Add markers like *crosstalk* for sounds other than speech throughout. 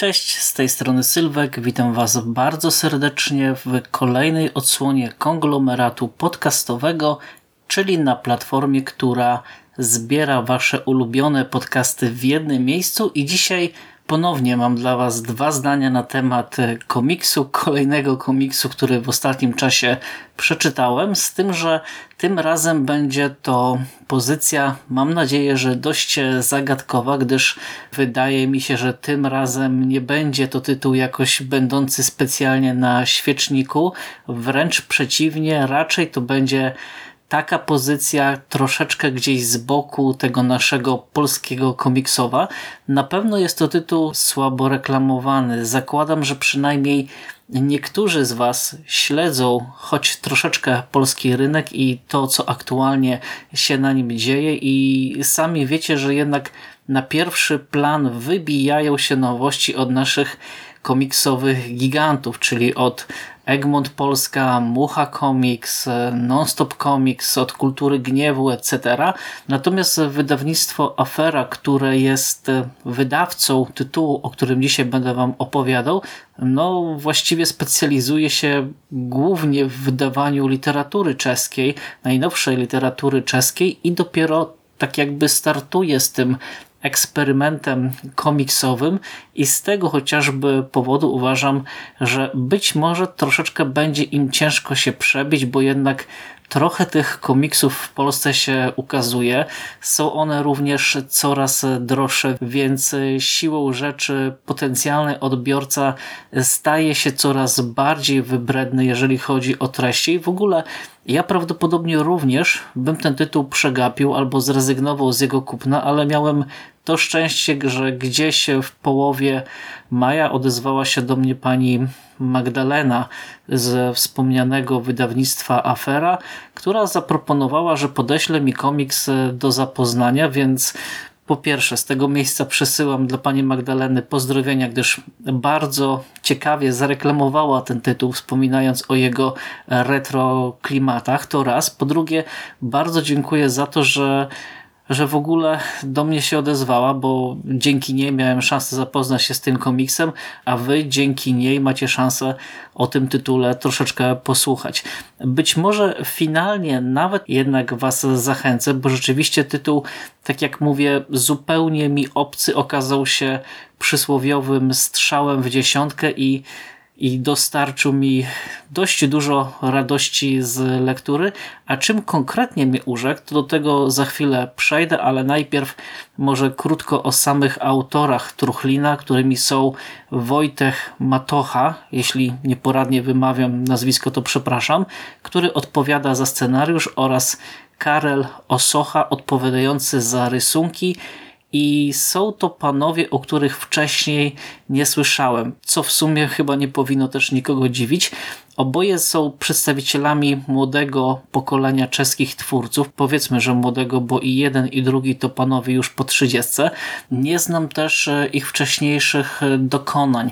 Cześć, z tej strony Sylwek. Witam Was bardzo serdecznie w kolejnej odsłonie konglomeratu podcastowego, czyli na platformie, która zbiera Wasze ulubione podcasty w jednym miejscu i dzisiaj Ponownie mam dla Was dwa zdania na temat e, komiksu, kolejnego komiksu, który w ostatnim czasie przeczytałem, z tym, że tym razem będzie to pozycja, mam nadzieję, że dość e, zagadkowa, gdyż wydaje mi się, że tym razem nie będzie to tytuł jakoś będący specjalnie na świeczniku, wręcz przeciwnie, raczej to będzie taka pozycja troszeczkę gdzieś z boku tego naszego polskiego komiksowa. Na pewno jest to tytuł słabo reklamowany. Zakładam, że przynajmniej niektórzy z Was śledzą choć troszeczkę polski rynek i to, co aktualnie się na nim dzieje i sami wiecie, że jednak na pierwszy plan wybijają się nowości od naszych komiksowych gigantów, czyli od Egmont Polska, Mucha Comics, Nonstop Comics, od Kultury Gniewu, etc. Natomiast wydawnictwo Afera, które jest wydawcą tytułu, o którym dzisiaj będę Wam opowiadał, no właściwie specjalizuje się głównie w wydawaniu literatury czeskiej, najnowszej literatury czeskiej i dopiero tak jakby startuje z tym eksperymentem komiksowym i z tego chociażby powodu uważam, że być może troszeczkę będzie im ciężko się przebić, bo jednak trochę tych komiksów w Polsce się ukazuje. Są one również coraz droższe, więc siłą rzeczy potencjalny odbiorca staje się coraz bardziej wybredny, jeżeli chodzi o treści. W ogóle ja prawdopodobnie również bym ten tytuł przegapił albo zrezygnował z jego kupna, ale miałem to szczęście, że gdzieś w połowie maja odezwała się do mnie pani Magdalena z wspomnianego wydawnictwa Afera, która zaproponowała, że podeśle mi komiks do zapoznania, więc po pierwsze, z tego miejsca przesyłam dla pani Magdaleny pozdrowienia, gdyż bardzo ciekawie zareklamowała ten tytuł, wspominając o jego retro klimatach, to raz. Po drugie, bardzo dziękuję za to, że że w ogóle do mnie się odezwała, bo dzięki niej miałem szansę zapoznać się z tym komiksem, a wy dzięki niej macie szansę o tym tytule troszeczkę posłuchać. Być może finalnie nawet jednak was zachęcę, bo rzeczywiście tytuł, tak jak mówię, zupełnie mi obcy okazał się przysłowiowym strzałem w dziesiątkę i i dostarczył mi dość dużo radości z lektury, a czym konkretnie mnie urzekł, to do tego za chwilę przejdę, ale najpierw może krótko o samych autorach Truchlina, którymi są Wojtek Matocha, jeśli nieporadnie wymawiam nazwisko, to przepraszam, który odpowiada za scenariusz oraz Karel Osocha odpowiadający za rysunki i są to panowie, o których wcześniej nie słyszałem, co w sumie chyba nie powinno też nikogo dziwić. Oboje są przedstawicielami młodego pokolenia czeskich twórców. Powiedzmy, że młodego, bo i jeden i drugi to panowie już po trzydziestce. Nie znam też e, ich wcześniejszych e, dokonań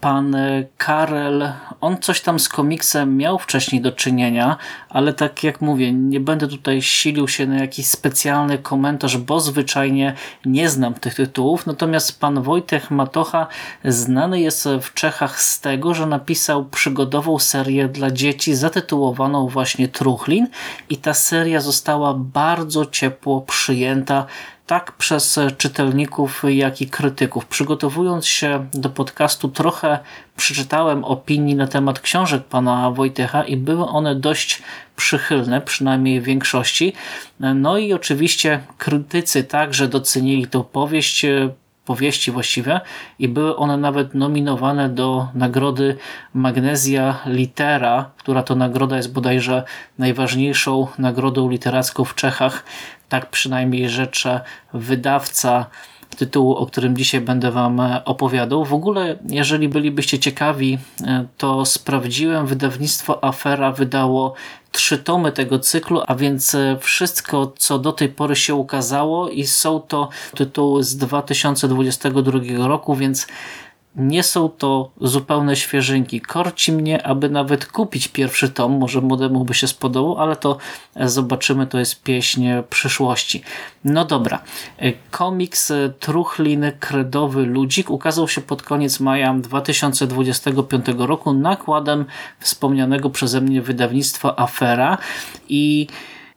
pan e, Karel, on coś tam z komiksem miał wcześniej do czynienia, ale tak jak mówię, nie będę tutaj silił się na jakiś specjalny komentarz, bo zwyczajnie nie znam tych tytułów. Natomiast pan Wojtek Matocha znany jest w Czechach z tego, że napisał przygodową serię dla dzieci zatytułowaną właśnie Truchlin i ta seria została bardzo ciepło przyjęta tak przez czytelników, jak i krytyków. Przygotowując się do podcastu trochę przeczytałem opinii na temat książek pana Wojtecha i były one dość przychylne, przynajmniej w większości. No i oczywiście krytycy także docenili tą powieść, powieści właściwie i były one nawet nominowane do nagrody Magnesia Litera, która to nagroda jest bodajże najważniejszą nagrodą literacką w Czechach tak przynajmniej rzecze wydawca tytułu, o którym dzisiaj będę Wam opowiadał. W ogóle, jeżeli bylibyście ciekawi, e, to sprawdziłem, wydawnictwo Afera wydało trzy tomy tego cyklu, a więc e, wszystko, co do tej pory się ukazało i są to tytuły z 2022 roku, więc nie są to zupełne świeżynki. Korci mnie, aby nawet kupić pierwszy tom, może młodemu by się spodobał, ale to zobaczymy, to jest pieśń przyszłości. No dobra, komiks Truchlin Kredowy Ludzik ukazał się pod koniec maja 2025 roku nakładem wspomnianego przeze mnie wydawnictwa Afera i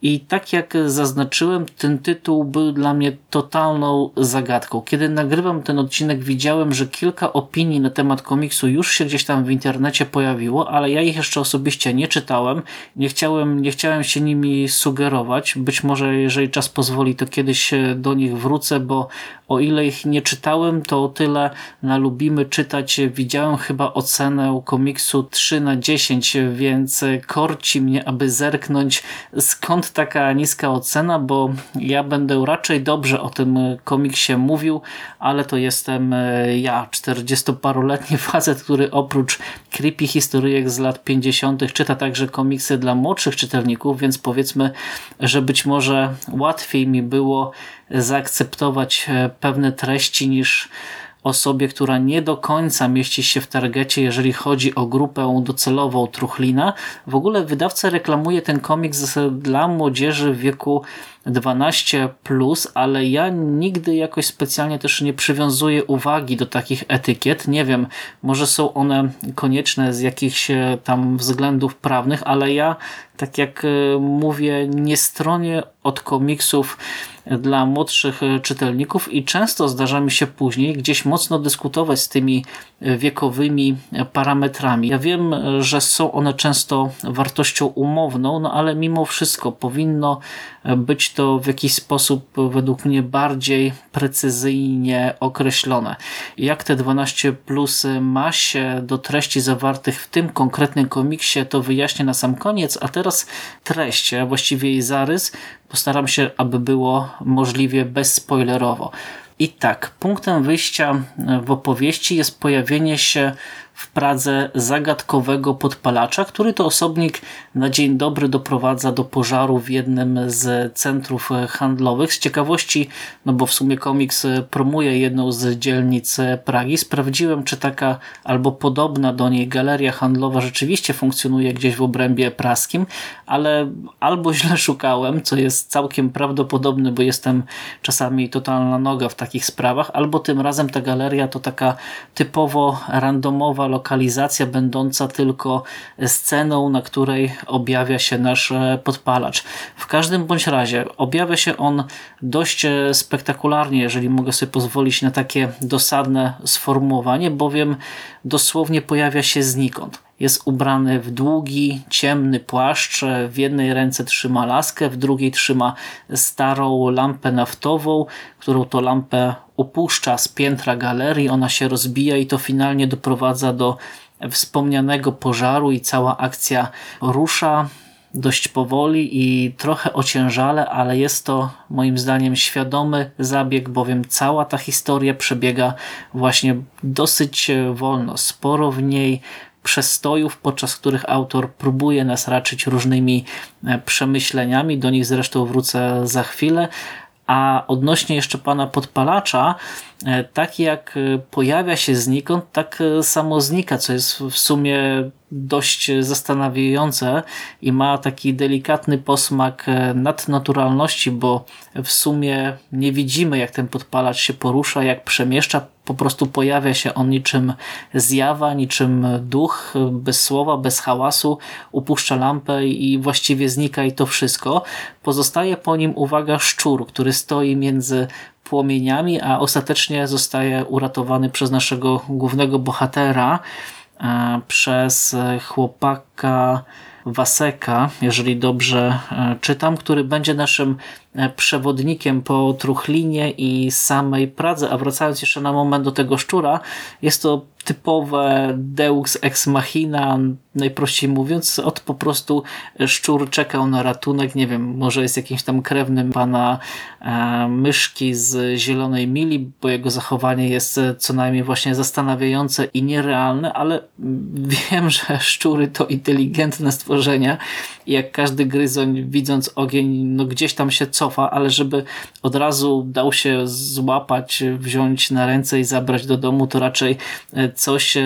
i tak jak zaznaczyłem, ten tytuł był dla mnie totalną zagadką. Kiedy nagrywam ten odcinek, widziałem, że kilka opinii na temat komiksu już się gdzieś tam w internecie pojawiło, ale ja ich jeszcze osobiście nie czytałem. Nie chciałem, nie chciałem się nimi sugerować. Być może, jeżeli czas pozwoli, to kiedyś do nich wrócę, bo o ile ich nie czytałem, to o tyle na Lubimy czytać widziałem chyba ocenę komiksu 3 na 10, więc korci mnie, aby zerknąć skąd taka niska ocena, bo ja będę raczej dobrze o tym komiksie mówił, ale to jestem e, ja, 40-paroletni *laughs* facet, który oprócz creepy historyjek z lat 50. czyta także komiksy dla młodszych czytelników, więc powiedzmy, że być może łatwiej mi było zaakceptować e, pewne treści niż osobie, która nie do końca mieści się w targecie, jeżeli chodzi o grupę docelową Truchlina. W ogóle wydawca reklamuje ten komiks dla młodzieży w wieku 12+, plus, ale ja nigdy jakoś specjalnie też nie przywiązuję uwagi do takich etykiet. Nie wiem, może są one konieczne z jakichś e, tam względów prawnych, ale ja, tak jak e, mówię, nie stronię od komiksów dla młodszych e, czytelników i często zdarza mi się później gdzieś mocno dyskutować z tymi wiekowymi parametrami. Ja wiem, że są one często wartością umowną, no ale mimo wszystko powinno być to w jakiś sposób według mnie bardziej precyzyjnie określone. Jak te 12 plus ma się do treści zawartych w tym konkretnym komiksie, to wyjaśnię na sam koniec, a teraz treść, a właściwie jej zarys, postaram się, aby było możliwie bezspoilerowo. I tak, punktem wyjścia w opowieści jest pojawienie się w Pradze zagadkowego podpalacza, który to osobnik na dzień dobry doprowadza do pożaru w jednym z centrów handlowych. Z ciekawości, no bo w sumie komiks promuje jedną z dzielnic Pragi, sprawdziłem, czy taka albo podobna do niej galeria handlowa rzeczywiście funkcjonuje gdzieś w obrębie praskim, ale albo źle szukałem, co jest całkiem prawdopodobne, bo jestem czasami totalna noga w takich sprawach, albo tym razem ta galeria to taka typowo randomowa lokalizacja będąca tylko sceną, na której objawia się nasz e, podpalacz. W każdym bądź razie objawia się on dość e, spektakularnie, jeżeli mogę sobie pozwolić na takie dosadne sformułowanie, bowiem dosłownie pojawia się znikąd. Jest ubrany w długi, ciemny płaszcz, w jednej ręce trzyma laskę, w drugiej trzyma starą lampę naftową, którą to lampę upuszcza z piętra galerii, ona się rozbija i to finalnie doprowadza do wspomnianego pożaru i cała akcja rusza dość powoli i trochę ociężale, ale jest to moim zdaniem świadomy zabieg, bowiem cała ta historia przebiega właśnie dosyć wolno. Sporo w niej przestojów, podczas których autor próbuje nas raczyć różnymi e, przemyśleniami, do nich zresztą wrócę za chwilę, a odnośnie jeszcze pana podpalacza, e, tak jak e, pojawia się znikąd, tak samo znika, co jest w sumie dość zastanawiające i ma taki delikatny posmak nadnaturalności, bo w sumie nie widzimy jak ten podpalacz się porusza, jak przemieszcza po prostu pojawia się on niczym zjawa, niczym duch, bez słowa, bez hałasu, upuszcza lampę i właściwie znika i to wszystko. Pozostaje po nim, uwaga, szczur, który stoi między płomieniami, a ostatecznie zostaje uratowany przez naszego głównego bohatera, przez chłopaka Waseka, jeżeli dobrze e, czytam, który będzie naszym przewodnikiem po Truchlinie i samej Pradze. A wracając jeszcze na moment do tego szczura, jest to typowe deus ex machina, najprościej mówiąc, od po prostu szczur czekał na ratunek, nie wiem, może jest jakimś tam krewnym pana e, myszki z Zielonej Mili, bo jego zachowanie jest co najmniej właśnie zastanawiające i nierealne, ale wiem, że szczury to inteligentne stworzenia i jak każdy gryzoń widząc ogień, no gdzieś tam się cofa, ale żeby od razu dał się złapać, wziąć na ręce i zabrać do domu, to raczej coś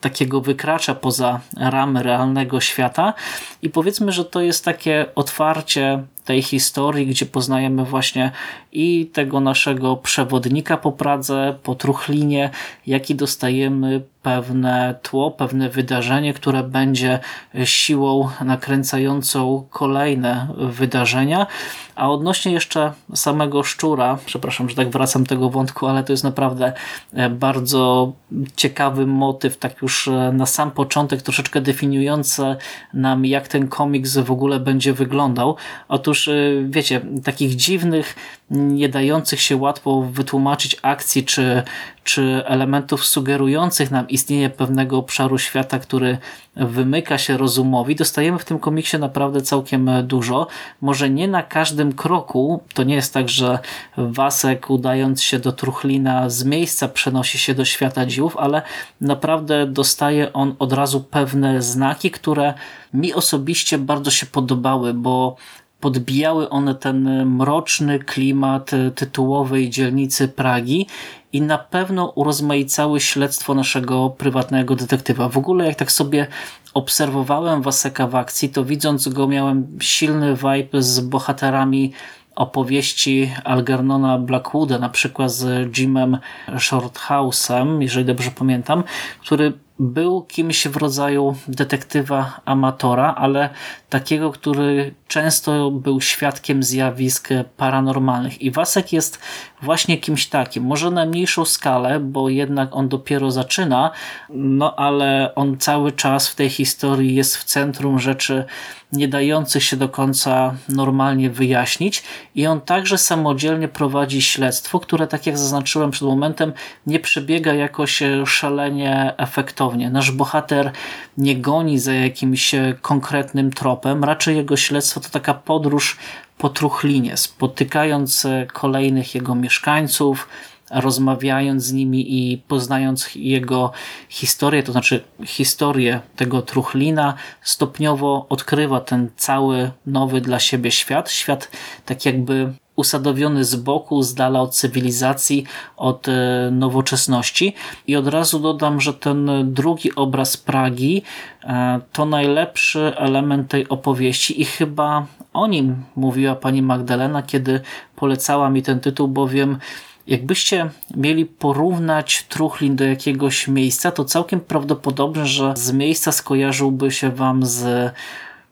takiego wykracza poza ramy realnego świata. I powiedzmy, że to jest takie otwarcie tej historii, gdzie poznajemy właśnie i tego naszego przewodnika po Pradze, po Truchlinie, jak i dostajemy pewne tło, pewne wydarzenie, które będzie siłą nakręcającą kolejne wydarzenia. A odnośnie jeszcze samego szczura, przepraszam, że tak wracam tego wątku, ale to jest naprawdę e, bardzo ciekawy motyw, tak już e, na sam początek troszeczkę definiujący nam, jak ten komiks w ogóle będzie wyglądał. Otóż, e, wiecie, takich dziwnych, nie dających się łatwo wytłumaczyć akcji czy, czy elementów sugerujących nam istnienie pewnego obszaru świata, który wymyka się rozumowi, dostajemy w tym komiksie naprawdę całkiem dużo. Może nie na każdym kroku, to nie jest tak, że Wasek udając się do Truchlina z miejsca przenosi się do świata dziów, ale naprawdę dostaje on od razu pewne znaki, które mi osobiście bardzo się podobały, bo podbijały one ten mroczny klimat tytułowej dzielnicy Pragi i na pewno urozmaicały śledztwo naszego prywatnego detektywa. W ogóle jak tak sobie obserwowałem Waseka w akcji, to widząc go miałem silny vibe z bohaterami opowieści Algernona Blackwooda, na przykład z Jimem Shorthouse'em, jeżeli dobrze pamiętam, który był kimś w rodzaju detektywa amatora, ale takiego, który często był świadkiem zjawisk paranormalnych. I Wasek jest właśnie kimś takim. Może na mniejszą skalę, bo jednak on dopiero zaczyna, no ale on cały czas w tej historii jest w centrum rzeczy nie dających się do końca normalnie wyjaśnić i on także samodzielnie prowadzi śledztwo, które tak jak zaznaczyłem przed momentem nie przebiega jakoś szalenie efektownie. Nasz bohater nie goni za jakimś konkretnym tropem, raczej jego śledztwo to taka podróż po truchlinie, spotykając kolejnych jego mieszkańców, rozmawiając z nimi i poznając jego historię, to znaczy historię tego truchlina, stopniowo odkrywa ten cały nowy dla siebie świat. Świat tak jakby usadowiony z boku, z dala od cywilizacji, od e, nowoczesności. I od razu dodam, że ten drugi obraz Pragi e, to najlepszy element tej opowieści i chyba o nim mówiła pani Magdalena, kiedy polecała mi ten tytuł, bowiem Jakbyście mieli porównać Truchlin do jakiegoś miejsca, to całkiem prawdopodobne, że z miejsca skojarzyłby się wam z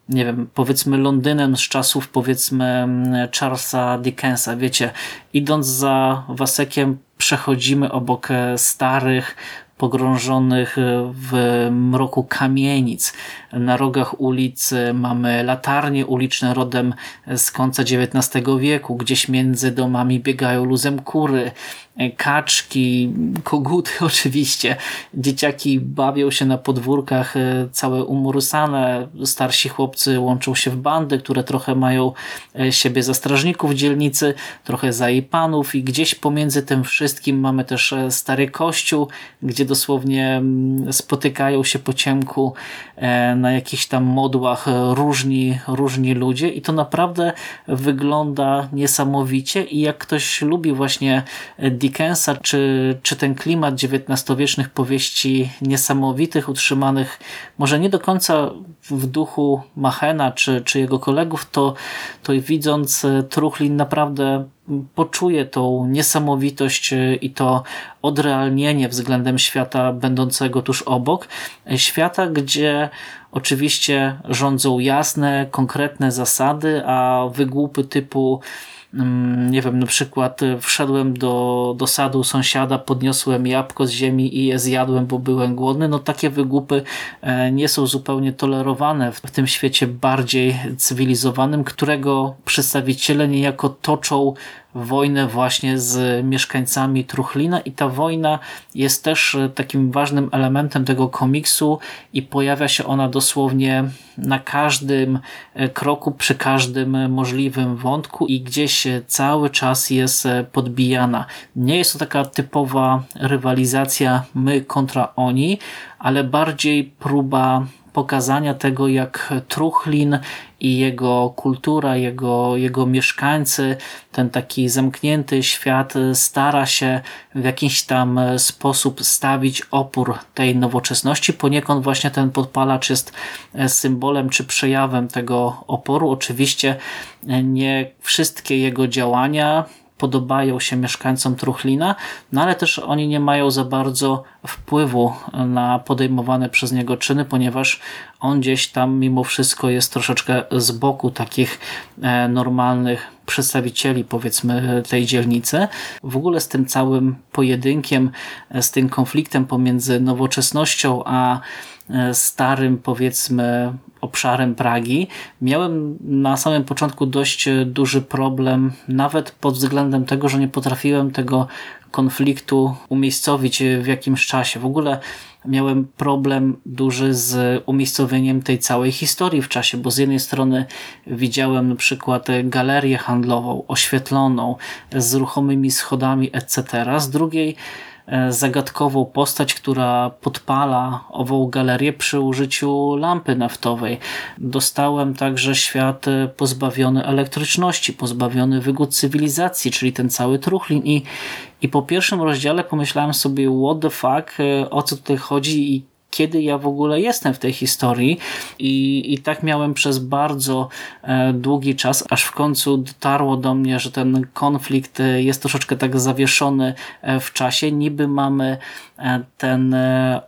nie wiem, powiedzmy Londynem z czasów powiedzmy Charlesa Dickensa, wiecie, idąc za Wasekiem przechodzimy obok starych, pogrążonych w mroku kamienic. Na rogach ulic mamy latarnie uliczne rodem z końca XIX wieku. Gdzieś między domami biegają luzem kury kaczki, koguty *laughs* oczywiście. Dzieciaki bawią się na podwórkach e, całe umurusane. Starsi chłopcy łączą się w bandy, które trochę mają e, siebie za strażników dzielnicy, trochę za jej panów i gdzieś pomiędzy tym wszystkim mamy też e, stary kościół, gdzie dosłownie mm, spotykają się po ciemku na jakichś tam modłach różni, różni ludzie i to naprawdę wygląda niesamowicie i jak ktoś lubi właśnie Dickensa, czy, czy ten klimat XIX-wiecznych powieści niesamowitych, utrzymanych może nie do końca w duchu Machena czy, czy jego kolegów, to, to widząc Truchlin naprawdę poczuje tą niesamowitość i to odrealnienie względem świata będącego tuż obok. Świata, gdzie oczywiście rządzą jasne, konkretne zasady, a wygłupy typu nie wiem, na przykład e, wszedłem do, do sadu sąsiada, podniosłem jabłko z ziemi i je zjadłem, bo byłem głodny, no takie wygłupy e, nie są zupełnie tolerowane w tym świecie bardziej cywilizowanym, którego przedstawiciele niejako toczą wojnę właśnie z mieszkańcami Truchlina i ta wojna jest też e, takim ważnym elementem tego komiksu i pojawia się ona dosłownie na każdym e, kroku, przy każdym możliwym wątku i gdzieś cały czas jest e, podbijana. Nie jest to taka typowa rywalizacja my kontra oni, ale bardziej próba pokazania tego, jak Truchlin i jego kultura, jego, jego mieszkańcy, ten taki zamknięty świat stara się w jakiś tam sposób stawić opór tej nowoczesności. Poniekąd właśnie ten podpalacz jest symbolem czy przejawem tego oporu. Oczywiście nie wszystkie jego działania podobają się mieszkańcom Truchlina, no ale też oni nie mają za bardzo wpływu na podejmowane przez niego czyny, ponieważ on gdzieś tam mimo wszystko jest troszeczkę z boku takich e, normalnych przedstawicieli powiedzmy tej dzielnicy. W ogóle z tym całym pojedynkiem, e, z tym konfliktem pomiędzy nowoczesnością a e, starym powiedzmy obszarem Pragi, miałem na samym początku dość duży problem, nawet pod względem tego, że nie potrafiłem tego konfliktu umiejscowić w jakimś czasie. W ogóle miałem problem duży z umiejscowieniem tej całej historii w czasie, bo z jednej strony widziałem na przykład galerię handlową oświetloną z ruchomymi schodami etc. Z drugiej zagadkową postać, która podpala ową galerię przy użyciu lampy naftowej. Dostałem także świat e, pozbawiony elektryczności, pozbawiony wygód cywilizacji, czyli ten cały truchlin i, i po pierwszym rozdziale pomyślałem sobie what the fuck, e, o co tutaj chodzi i kiedy ja w ogóle jestem w tej historii i, i tak miałem przez bardzo e, długi czas, aż w końcu dotarło do mnie, że ten konflikt e, jest troszeczkę tak zawieszony e, w czasie. Niby mamy ten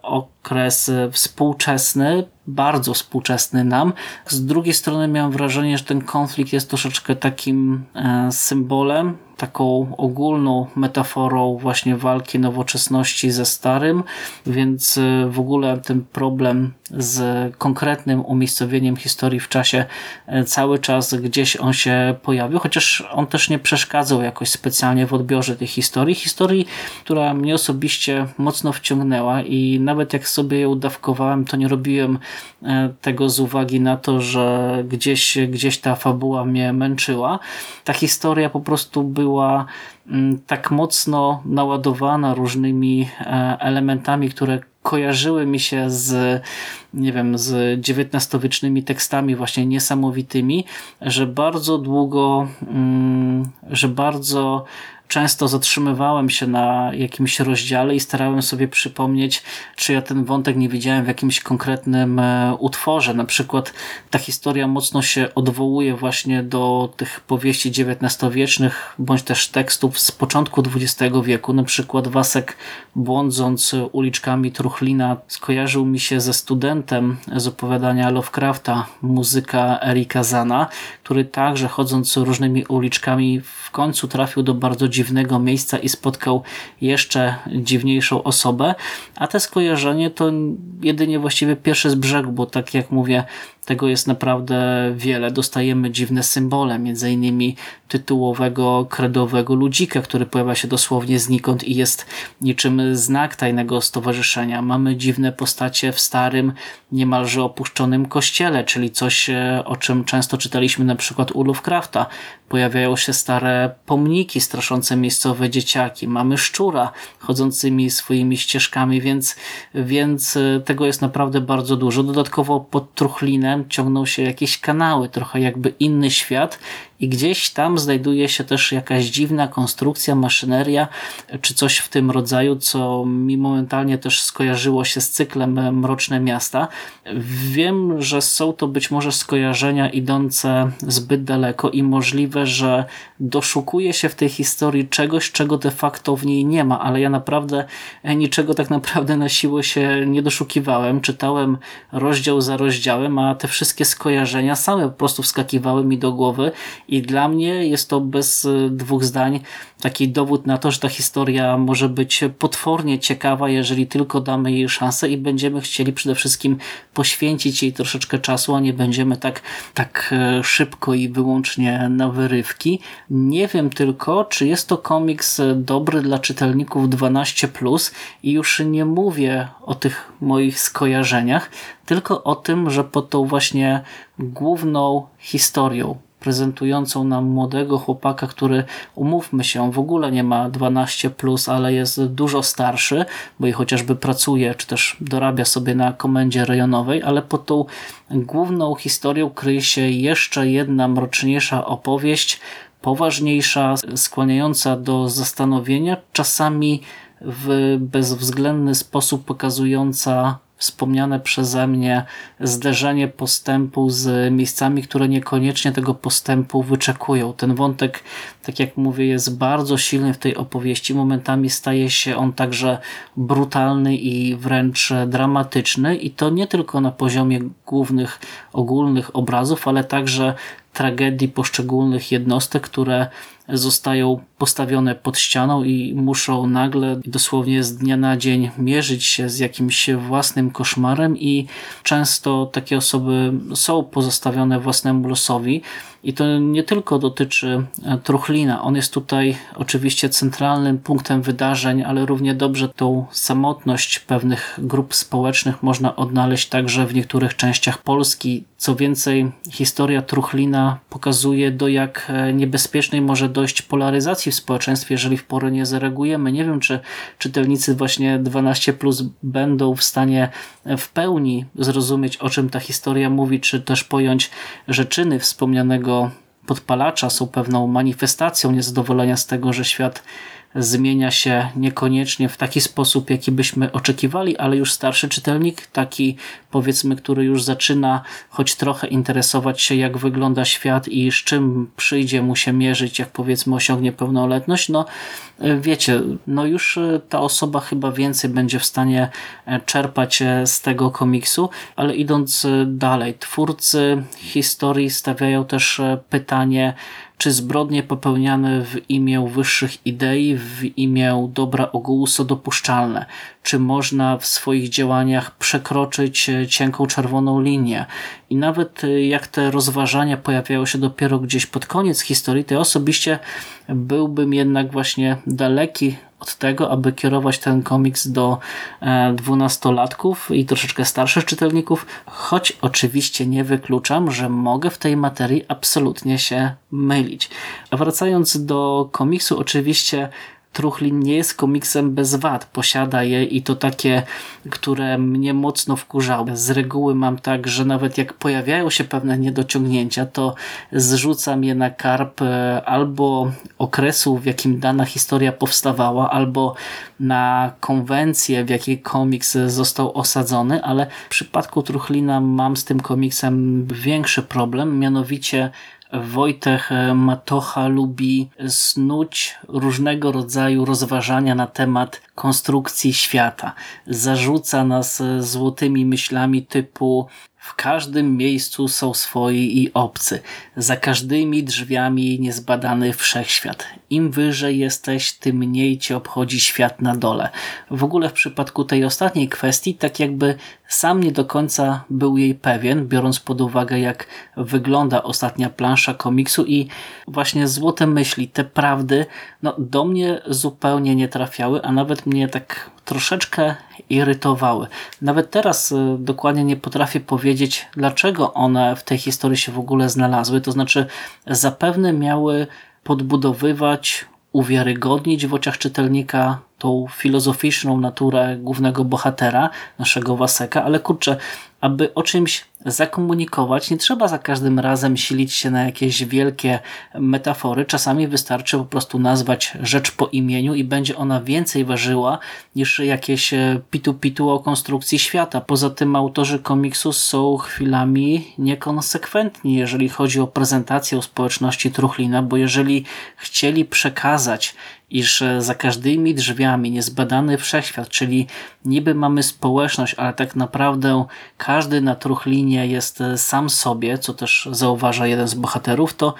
okres współczesny, bardzo współczesny nam. Z drugiej strony miałem wrażenie, że ten konflikt jest troszeczkę takim symbolem taką ogólną metaforą właśnie walki nowoczesności ze starym, więc y, w ogóle ten problem z konkretnym umiejscowieniem historii w czasie y, cały czas gdzieś on się pojawił, chociaż on też nie przeszkadzał jakoś specjalnie w odbiorze tej historii. Historii, która mnie osobiście mocno wciągnęła i nawet jak sobie ją dawkowałem, to nie robiłem y, tego z uwagi na to, że gdzieś, gdzieś ta fabuła mnie męczyła. Ta historia po prostu była była mm, tak mocno naładowana różnymi e, elementami, które kojarzyły mi się z, nie wiem, z XIX-wiecznymi tekstami właśnie niesamowitymi, że bardzo długo, mm, że bardzo często zatrzymywałem się na jakimś rozdziale i starałem sobie przypomnieć, czy ja ten wątek nie widziałem w jakimś konkretnym e, utworze. Na przykład ta historia mocno się odwołuje właśnie do tych powieści XIX-wiecznych, bądź też tekstów z początku XX wieku. Na przykład Wasek błądząc uliczkami Truchlina skojarzył mi się ze studentem z opowiadania Lovecrafta, muzyka Erika Zana, który także chodząc różnymi uliczkami w końcu trafił do bardzo dziwnego miejsca i spotkał jeszcze dziwniejszą osobę, a te skojarzenie to jedynie właściwie pierwszy z brzegu, bo tak jak mówię, tego jest naprawdę wiele. Dostajemy dziwne symbole, między innymi tytułowego kredowego ludzika, który pojawia się dosłownie znikąd i jest niczym znak tajnego stowarzyszenia. Mamy dziwne postacie w starym, niemalże opuszczonym kościele, czyli coś, e, o czym często czytaliśmy na przykład u Lovecrafta. Pojawiają się stare pomniki straszące miejscowe dzieciaki. Mamy szczura chodzącymi swoimi ścieżkami, więc, więc e, tego jest naprawdę bardzo dużo. Dodatkowo pod truchlinem ciągną się jakieś kanały, trochę jakby inny świat i gdzieś tam znajduje się też jakaś dziwna konstrukcja, maszyneria czy coś w tym rodzaju, co mi momentalnie też skojarzyło się z cyklem Mroczne Miasta. Wiem, że są to być może skojarzenia idące zbyt daleko i możliwe, że doszukuje się w tej historii czegoś, czego de facto w niej nie ma, ale ja naprawdę niczego tak naprawdę na siłę się nie doszukiwałem. Czytałem rozdział za rozdziałem, a te wszystkie skojarzenia same po prostu wskakiwały mi do głowy i dla mnie jest to bez y, dwóch zdań taki dowód na to, że ta historia może być potwornie ciekawa, jeżeli tylko damy jej szansę i będziemy chcieli przede wszystkim poświęcić jej troszeczkę czasu, a nie będziemy tak, tak e, szybko i wyłącznie na wyrywki. Nie wiem tylko, czy jest to komiks dobry dla czytelników 12+, i już nie mówię o tych moich skojarzeniach, tylko o tym, że pod tą właśnie główną historią prezentującą nam młodego chłopaka, który umówmy się, w ogóle nie ma 12, plus, ale jest dużo starszy, bo i chociażby pracuje, czy też dorabia sobie na komendzie rejonowej, ale pod tą główną historią kryje się jeszcze jedna mroczniejsza opowieść, poważniejsza, skłaniająca do zastanowienia, czasami w bezwzględny sposób pokazująca wspomniane przeze mnie zderzenie postępu z miejscami, które niekoniecznie tego postępu wyczekują. Ten wątek, tak jak mówię, jest bardzo silny w tej opowieści. Momentami staje się on także brutalny i wręcz dramatyczny i to nie tylko na poziomie głównych, ogólnych obrazów, ale także tragedii poszczególnych jednostek, które zostają postawione pod ścianą i muszą nagle dosłownie z dnia na dzień mierzyć się z jakimś własnym koszmarem i często takie osoby są pozostawione własnemu losowi i to nie tylko dotyczy e, Truchlina. On jest tutaj oczywiście centralnym punktem wydarzeń, ale równie dobrze tą samotność pewnych grup społecznych można odnaleźć także w niektórych częściach Polski. Co więcej, historia Truchlina pokazuje do jak e, niebezpiecznej może dojść polaryzacji w społeczeństwie, jeżeli w porę nie zareagujemy. Nie wiem, czy czytelnicy właśnie 12 plus będą w stanie w pełni zrozumieć, o czym ta historia mówi, czy też pojąć, że czyny wspomnianego podpalacza są pewną manifestacją niezadowolenia z tego, że świat zmienia się niekoniecznie w taki sposób, jaki byśmy oczekiwali, ale już starszy czytelnik, taki powiedzmy, który już zaczyna choć trochę interesować się, jak wygląda świat i z czym przyjdzie mu się mierzyć, jak powiedzmy osiągnie pełnoletność, no wiecie, no już ta osoba chyba więcej będzie w stanie czerpać z tego komiksu, ale idąc dalej, twórcy historii stawiają też pytanie, czy zbrodnie popełniane w imię wyższych idei, w imię dobra ogółu są dopuszczalne? Czy można w swoich działaniach przekroczyć cienką czerwoną linię? I nawet jak te rozważania pojawiają się dopiero gdzieś pod koniec historii, to ja osobiście byłbym jednak właśnie daleki od tego, aby kierować ten komiks do e, dwunastolatków i troszeczkę starszych czytelników, choć oczywiście nie wykluczam, że mogę w tej materii absolutnie się mylić. A wracając do komiksu, oczywiście Truchlin nie jest komiksem bez wad. Posiada je i to takie, które mnie mocno wkurzały. Z reguły mam tak, że nawet jak pojawiają się pewne niedociągnięcia, to zrzucam je na karp e, albo okresu, w jakim dana historia powstawała, albo na konwencję, w jakiej komiks został osadzony, ale w przypadku Truchlina mam z tym komiksem większy problem, mianowicie Wojtek Matocha lubi snuć różnego rodzaju rozważania na temat konstrukcji świata. Zarzuca nas złotymi myślami typu w każdym miejscu są swoi i obcy. Za każdymi drzwiami niezbadany wszechświat. Im wyżej jesteś, tym mniej cię obchodzi świat na dole. W ogóle w przypadku tej ostatniej kwestii, tak jakby sam nie do końca był jej pewien, biorąc pod uwagę jak wygląda ostatnia plansza komiksu i właśnie złote myśli, te prawdy, no do mnie zupełnie nie trafiały, a nawet mnie tak troszeczkę irytowały. Nawet teraz y, dokładnie nie potrafię powiedzieć, dlaczego one w tej historii się w ogóle znalazły. To znaczy, zapewne miały podbudowywać, uwiarygodnić w oczach czytelnika tą filozoficzną naturę głównego bohatera, naszego Waseka, ale kurczę, aby o czymś zakomunikować, nie trzeba za każdym razem silić się na jakieś wielkie metafory. Czasami wystarczy po prostu nazwać rzecz po imieniu i będzie ona więcej ważyła niż jakieś e, pitu-pitu o konstrukcji świata. Poza tym autorzy komiksu są chwilami niekonsekwentni, jeżeli chodzi o prezentację społeczności Truchlina, bo jeżeli chcieli przekazać iż e, za każdymi drzwiami niezbadany wszechświat, czyli niby mamy społeczność, ale tak naprawdę każdy na truchlinie jest e, sam sobie, co też zauważa jeden z bohaterów, to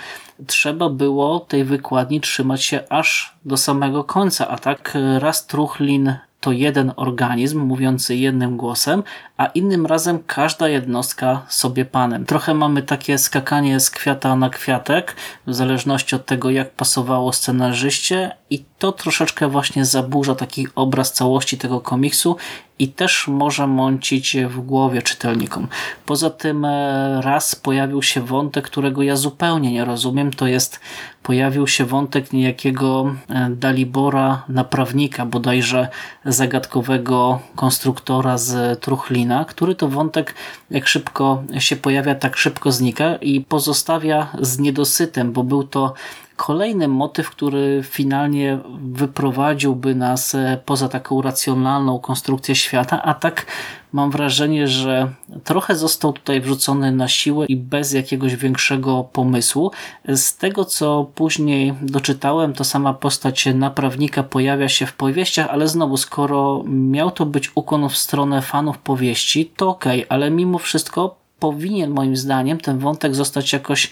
trzeba było tej wykładni trzymać się aż do samego końca, a tak e, raz truchlin to jeden organizm mówiący jednym głosem, a innym razem każda jednostka sobie panem. Trochę mamy takie skakanie z kwiata na kwiatek, w zależności od tego, jak pasowało scenarzyście i to troszeczkę właśnie zaburza taki obraz całości tego komiksu i też może mącić w głowie czytelnikom. Poza tym e, raz pojawił się wątek, którego ja zupełnie nie rozumiem, to jest pojawił się wątek niejakiego e, Dalibora Naprawnika, bodajże zagadkowego konstruktora z Truchlina, który to wątek jak szybko się pojawia, tak szybko znika i pozostawia z niedosytem, bo był to kolejny motyw, który finalnie wyprowadziłby nas e, poza taką racjonalną konstrukcję świata, a tak mam wrażenie, że trochę został tutaj wrzucony na siłę i bez jakiegoś większego pomysłu. Z tego, co później doczytałem, to sama postać naprawnika pojawia się w powieściach, ale znowu, skoro miał to być ukłon w stronę fanów powieści, to okej, okay, ale mimo wszystko powinien moim zdaniem ten wątek zostać jakoś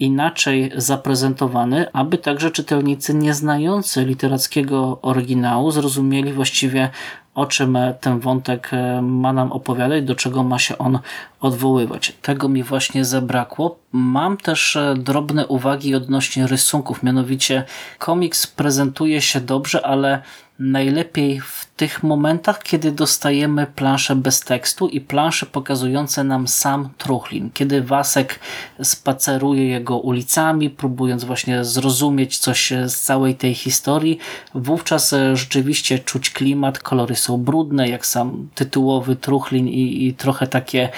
inaczej zaprezentowany, aby także czytelnicy nieznający literackiego oryginału zrozumieli właściwie o czym ten wątek e, ma nam opowiadać, do czego ma się on odwoływać. Tego mi właśnie zabrakło. Mam też e, drobne uwagi odnośnie rysunków, mianowicie komiks prezentuje się dobrze, ale najlepiej w tych momentach, kiedy dostajemy plansze bez tekstu i plansze pokazujące nam sam Truchlin. Kiedy Wasek spaceruje jego ulicami, próbując właśnie zrozumieć coś z całej tej historii, wówczas e, rzeczywiście czuć klimat, kolory są brudne, jak sam tytułowy Truchlin i, i trochę takie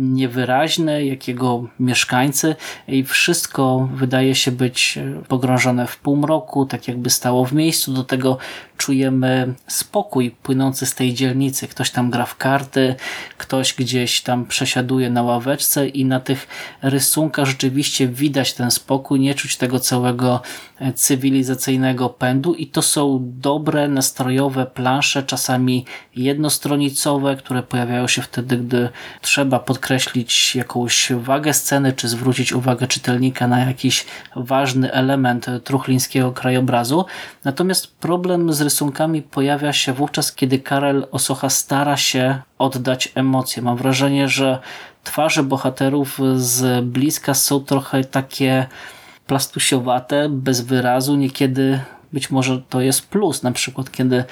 niewyraźne, jak jego mieszkańcy i wszystko wydaje się być e, pogrążone w półmroku, tak jakby stało w miejscu. Do tego czujemy spokój płynący z tej dzielnicy. Ktoś tam gra w karty, ktoś gdzieś tam przesiaduje na ławeczce i na tych rysunkach rzeczywiście widać ten spokój, nie czuć tego całego e, cywilizacyjnego pędu i to są dobre, nastrojowe plansze, czasami jednostronicowe, które pojawiają się wtedy, gdy trzeba podkreślić jakąś wagę sceny, czy zwrócić uwagę czytelnika na jakiś ważny element truchlińskiego krajobrazu. Natomiast problem z rysunkami pojawia się wówczas, kiedy Karel Osocha stara się oddać emocje. Mam wrażenie, że twarze bohaterów z bliska są trochę takie plastusiowate, bez wyrazu, niekiedy być może to jest plus, na przykład kiedy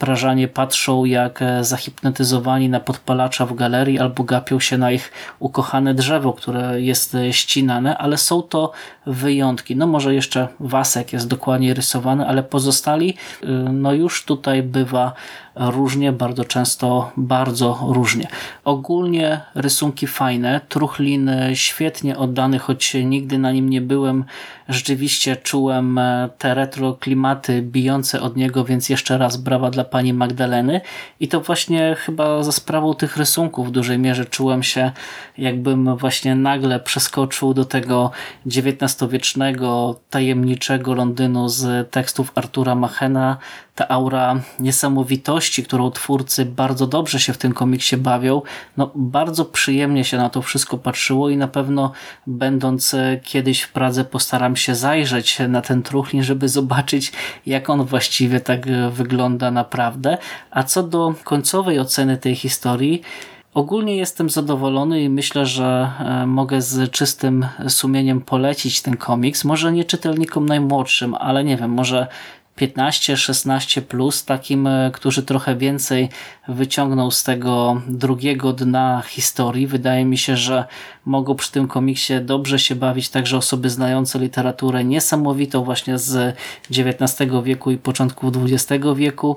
Prażanie patrzą jak e, zahipnotyzowani na podpalacza w galerii albo gapią się na ich ukochane drzewo, które jest e, ścinane, ale są to wyjątki. No może jeszcze Wasek jest dokładnie rysowany, ale pozostali e, no już tutaj bywa różnie, bardzo często bardzo różnie. Ogólnie rysunki fajne, Truchlin świetnie oddany, choć nigdy na nim nie byłem. Rzeczywiście czułem e, te retro klimaty bijące od niego, więc jeszcze raz brawa dla pani Magdaleny. I to właśnie chyba za sprawą tych rysunków w dużej mierze czułem się, jakbym właśnie nagle przeskoczył do tego XIX-wiecznego, tajemniczego Londynu z tekstów Artura Machena, ta aura niesamowitości, którą twórcy bardzo dobrze się w tym komiksie bawią, no bardzo przyjemnie się na to wszystko patrzyło i na pewno będąc e, kiedyś w Pradze postaram się zajrzeć na ten truchlin, żeby zobaczyć jak on właściwie tak e, wygląda naprawdę. A co do końcowej oceny tej historii, Ogólnie jestem zadowolony i myślę, że e, mogę z czystym sumieniem polecić ten komiks. Może nie czytelnikom najmłodszym, ale nie wiem, może 15-16 plus, takim, e, którzy trochę więcej wyciągną z tego drugiego dna historii. Wydaje mi się, że mogą przy tym komiksie dobrze się bawić także osoby znające literaturę niesamowitą właśnie z XIX wieku i początku XX wieku.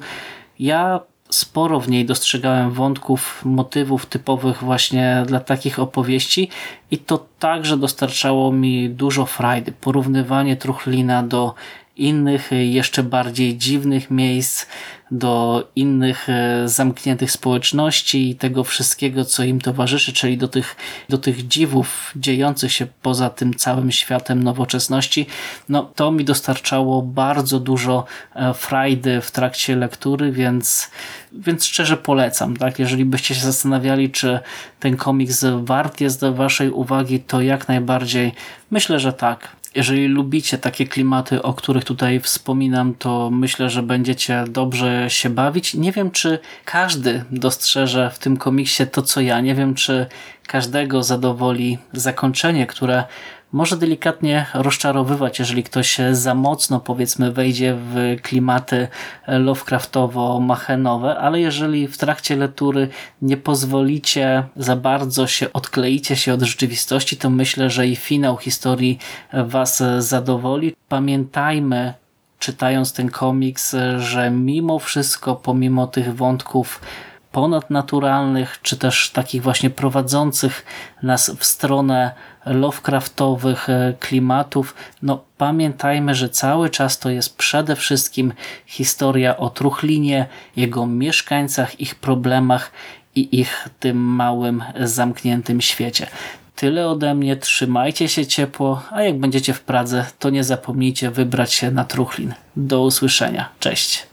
Ja sporo w niej dostrzegałem wątków, motywów typowych właśnie dla takich opowieści i to także dostarczało mi dużo frajdy. Porównywanie Truchlina do innych, jeszcze bardziej dziwnych miejsc, do innych e, zamkniętych społeczności i tego wszystkiego, co im towarzyszy, czyli do tych, do tych dziwów dziejących się poza tym całym światem nowoczesności, no to mi dostarczało bardzo dużo e, frajdy w trakcie lektury, więc, więc szczerze polecam. Tak? Jeżeli byście się zastanawiali, czy ten komiks wart jest waszej uwagi, to jak najbardziej myślę, że tak. Jeżeli lubicie takie klimaty, o których tutaj wspominam, to myślę, że będziecie dobrze się bawić. Nie wiem, czy każdy dostrzeże w tym komiksie to, co ja. Nie wiem, czy każdego zadowoli zakończenie, które może delikatnie rozczarowywać, jeżeli ktoś za mocno powiedzmy wejdzie w klimaty Lovecraftowo-machenowe, ale jeżeli w trakcie lektury nie pozwolicie za bardzo się odkleicie się od rzeczywistości, to myślę, że i finał historii Was zadowoli. Pamiętajmy, czytając ten komiks, że mimo wszystko, pomimo tych wątków ponadnaturalnych, czy też takich właśnie prowadzących nas w stronę Lovecraftowych e, klimatów, no pamiętajmy, że cały czas to jest przede wszystkim historia o Truchlinie, jego mieszkańcach, ich problemach i ich tym małym, zamkniętym świecie. Tyle ode mnie, trzymajcie się ciepło, a jak będziecie w Pradze, to nie zapomnijcie wybrać się na Truchlin. Do usłyszenia. Cześć.